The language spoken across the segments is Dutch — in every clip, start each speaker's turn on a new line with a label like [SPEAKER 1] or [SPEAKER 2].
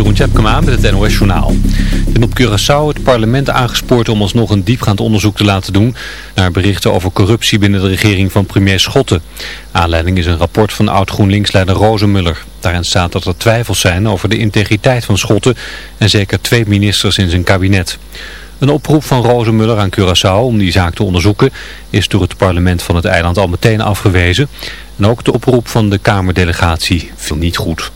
[SPEAKER 1] Jeroen Tjepkema met het NOS Journaal. En op Curaçao het parlement aangespoord om alsnog een diepgaand onderzoek te laten doen... naar berichten over corruptie binnen de regering van premier Schotten. Aanleiding is een rapport van oud-GroenLinks-leider Rozenmuller. Daarin staat dat er twijfels zijn over de integriteit van Schotten... en zeker twee ministers in zijn kabinet. Een oproep van Rozenmuller aan Curaçao om die zaak te onderzoeken... is door het parlement van het eiland al meteen afgewezen... En ook de oproep van de Kamerdelegatie viel niet goed.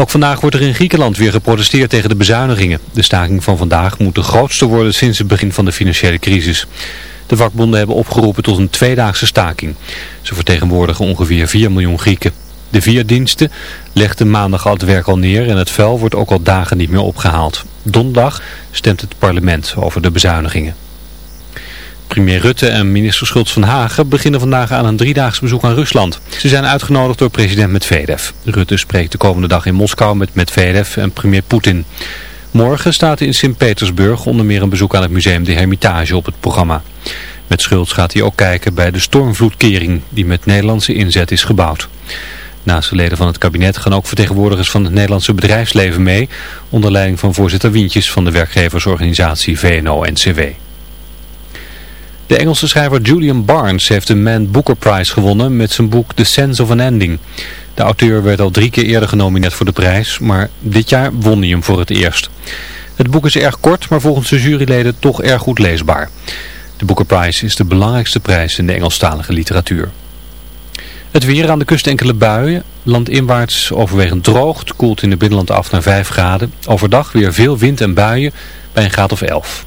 [SPEAKER 1] Ook vandaag wordt er in Griekenland weer geprotesteerd tegen de bezuinigingen. De staking van vandaag moet de grootste worden sinds het begin van de financiële crisis. De vakbonden hebben opgeroepen tot een tweedaagse staking. Ze vertegenwoordigen ongeveer 4 miljoen Grieken. De vier diensten legden maandag al het werk al neer en het vuil wordt ook al dagen niet meer opgehaald. Donderdag stemt het parlement over de bezuinigingen. Premier Rutte en minister Schultz van Hagen beginnen vandaag aan een driedaags bezoek aan Rusland. Ze zijn uitgenodigd door president Medvedev. Rutte spreekt de komende dag in Moskou met Medvedev en premier Poetin. Morgen staat in Sint-Petersburg onder meer een bezoek aan het museum De Hermitage op het programma. Met Schultz gaat hij ook kijken bij de stormvloedkering die met Nederlandse inzet is gebouwd. Naast de leden van het kabinet gaan ook vertegenwoordigers van het Nederlandse bedrijfsleven mee, onder leiding van voorzitter Wientjes van de werkgeversorganisatie VNO-NCW. De Engelse schrijver Julian Barnes heeft de Man Booker Prize gewonnen met zijn boek The Sense of an Ending. De auteur werd al drie keer eerder genomineerd voor de prijs, maar dit jaar won hij hem voor het eerst. Het boek is erg kort, maar volgens de juryleden toch erg goed leesbaar. De Booker Prize is de belangrijkste prijs in de Engelstalige literatuur. Het weer aan de kust enkele buien. Landinwaarts overwegend droogt, koelt in het binnenland af naar 5 graden. Overdag weer veel wind en buien bij een graad of 11.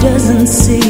[SPEAKER 2] doesn't see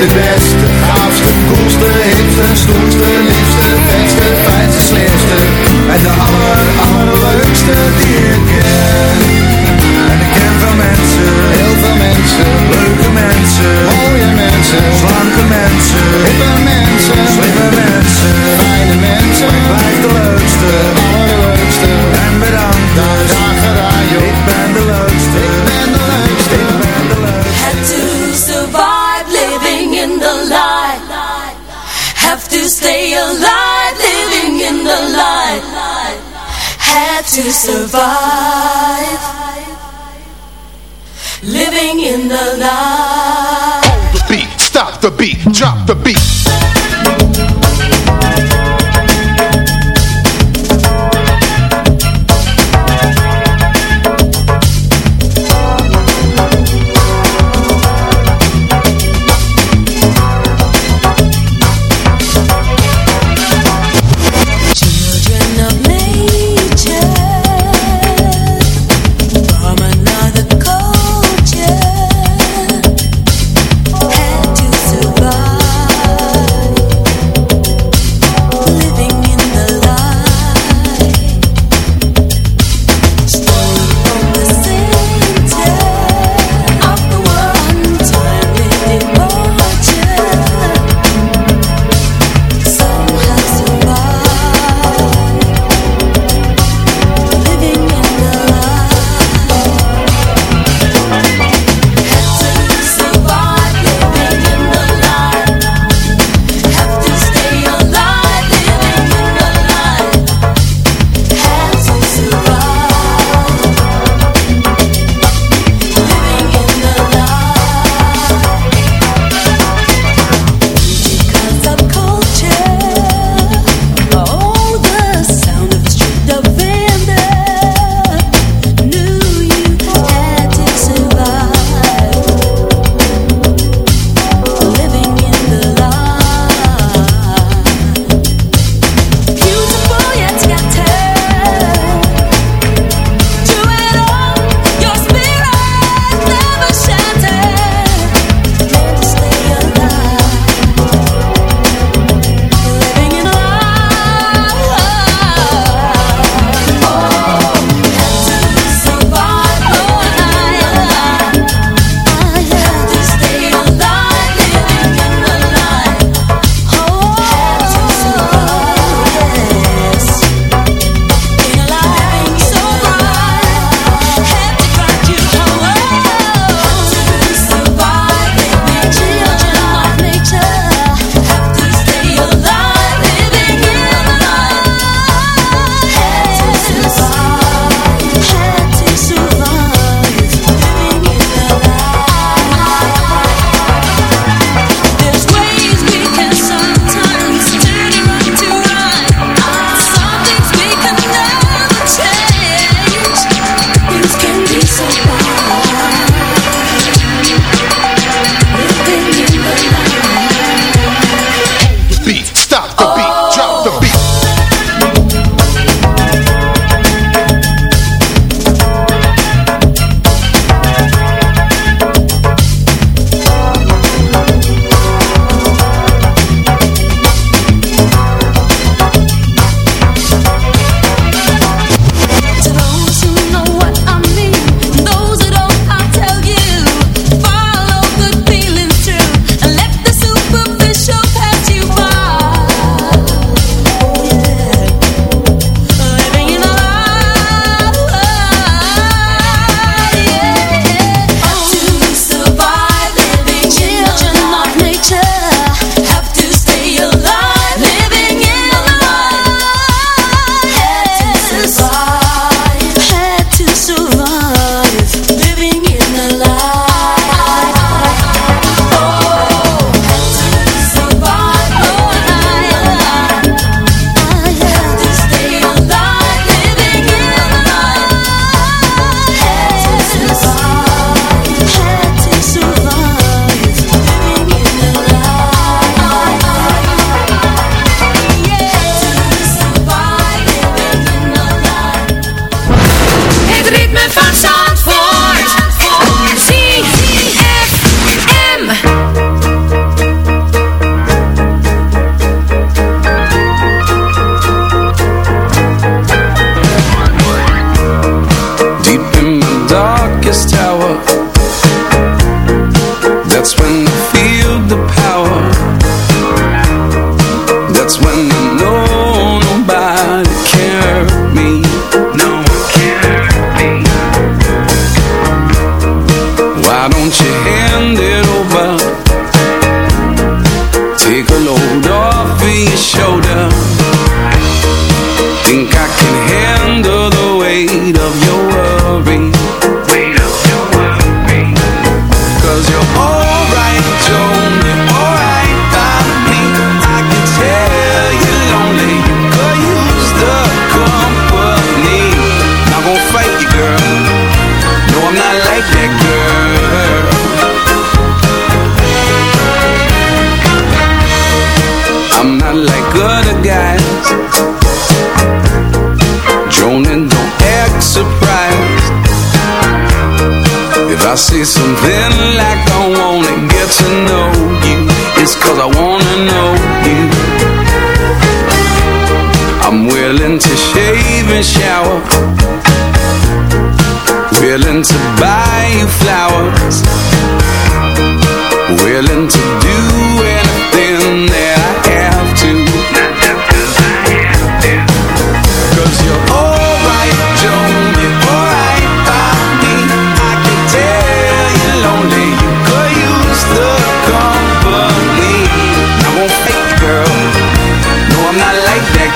[SPEAKER 3] de beste, gaafste, koelste, hipste, stoerste, liefste, beste, fijnste, slimste. En de aller, allerleukste die ik ken. En ik ken veel mensen, heel veel mensen, leuke mensen, mooie mensen, slanke mensen, hippe mensen, slimme mensen, fijne mensen. Bij de leukste.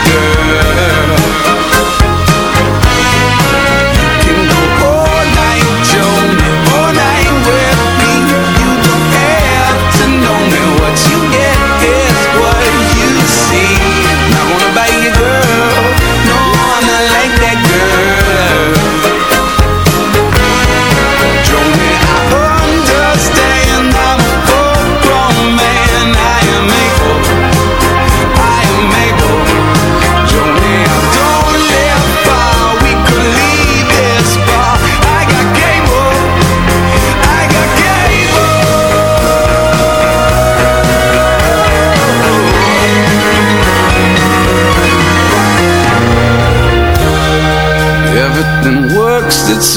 [SPEAKER 4] girl.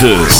[SPEAKER 5] 9.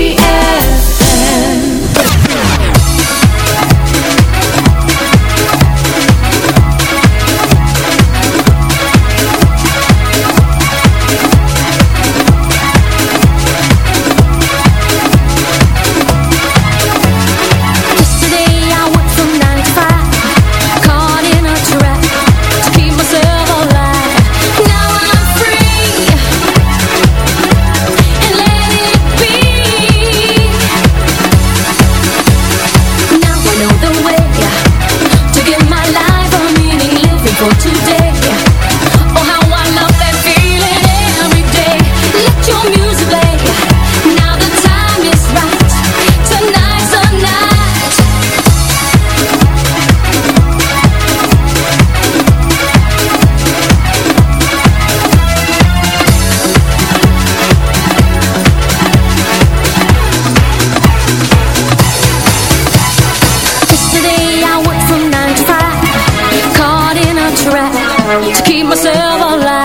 [SPEAKER 2] To keep myself alive.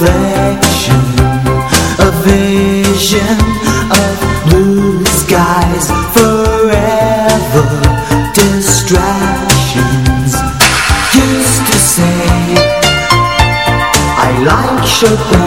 [SPEAKER 3] reflection A vision of blue skies Forever distractions. Used to say I like Chopin.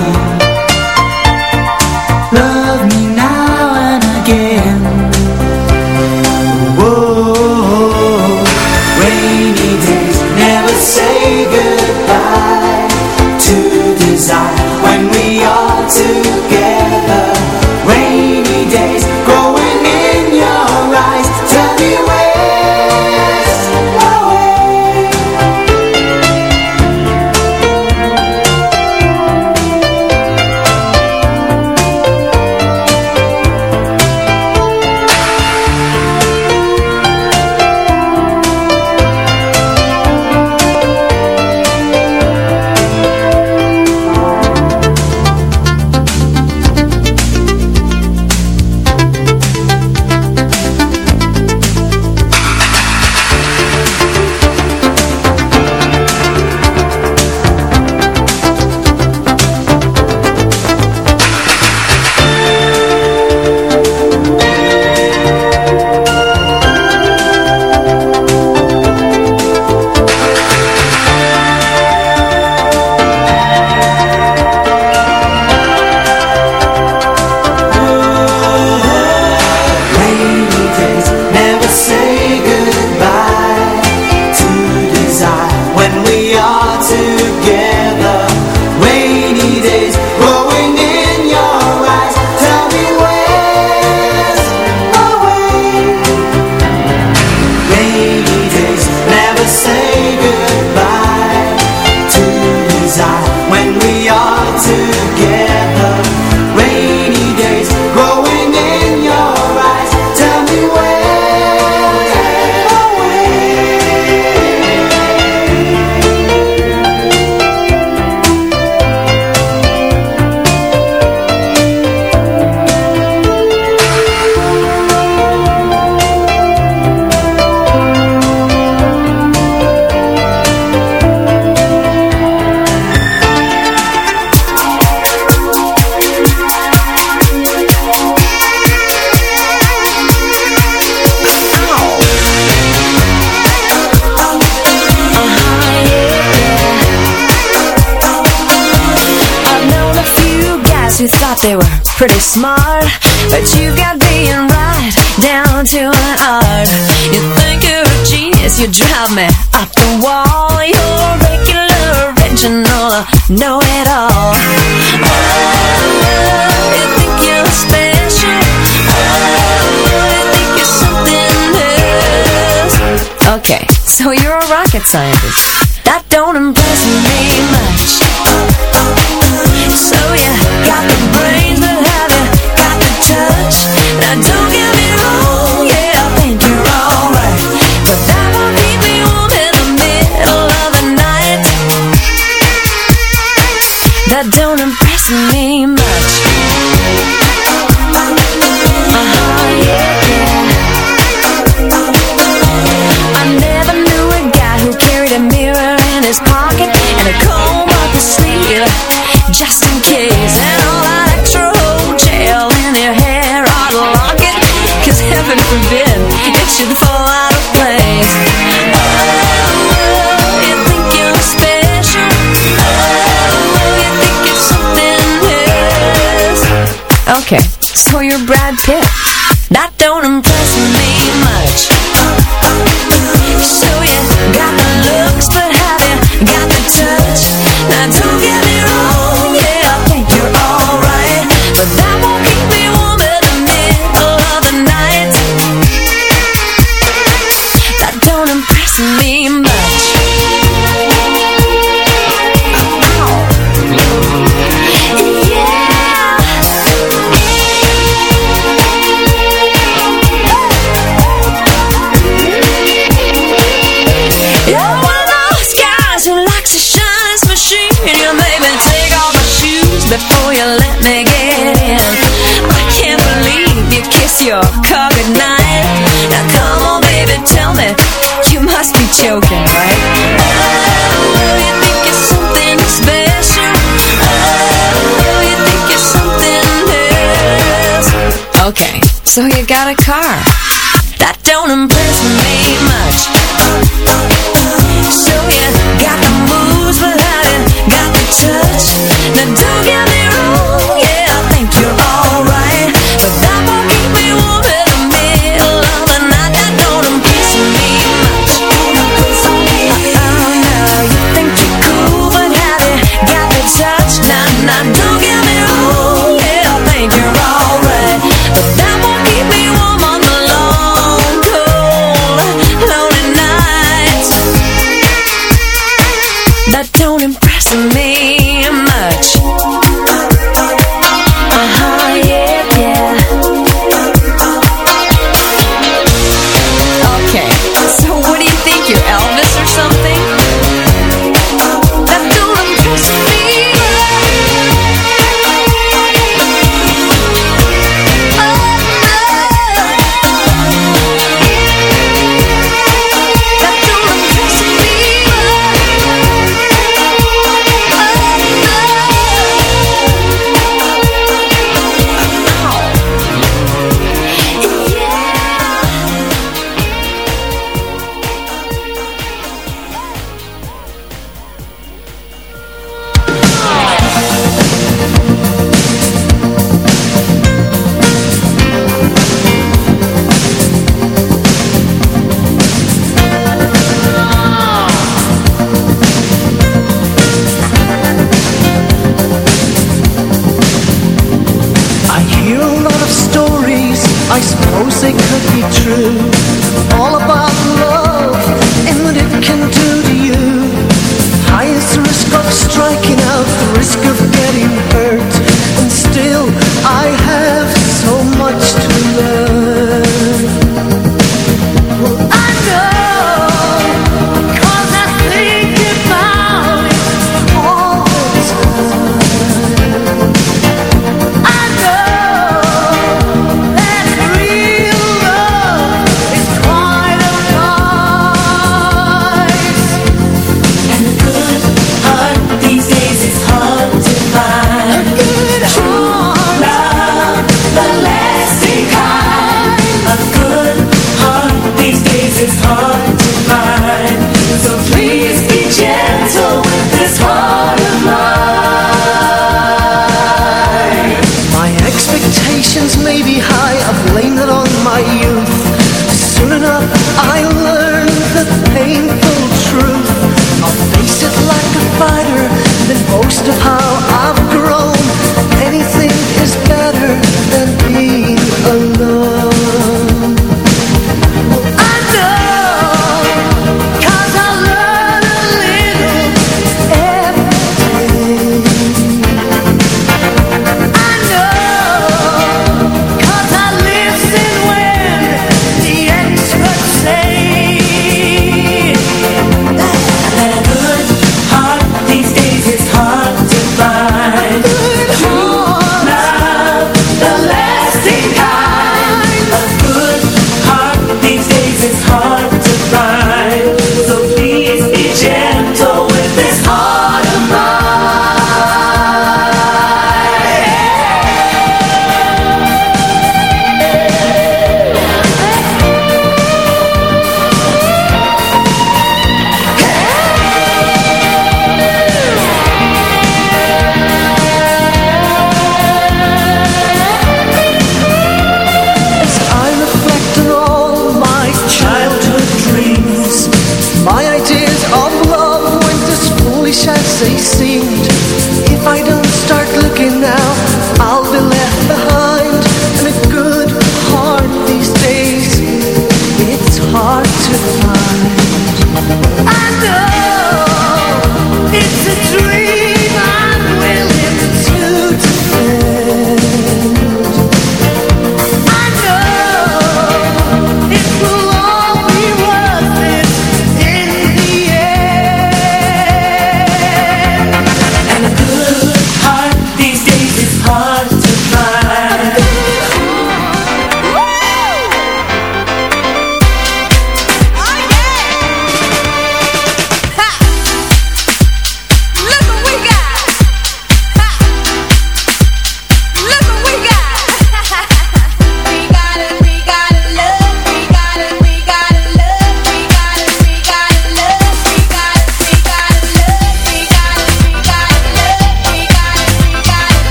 [SPEAKER 2] smart, but you got being right down to an art. You think you're a genius, you drive me up the wall. You're regular, original, know-it-all. Oh, oh, okay, so you're a rocket scientist. Okay, you got a car.